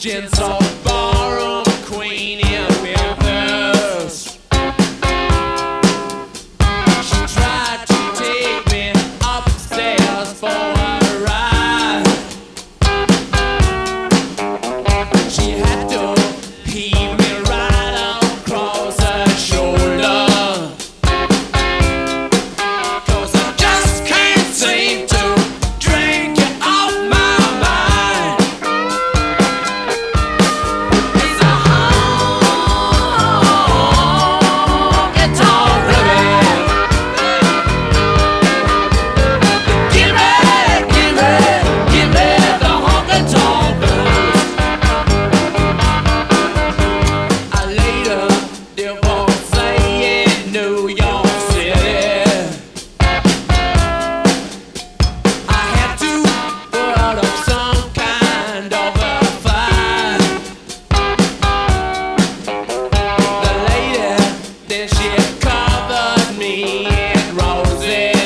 Jen's all Roses.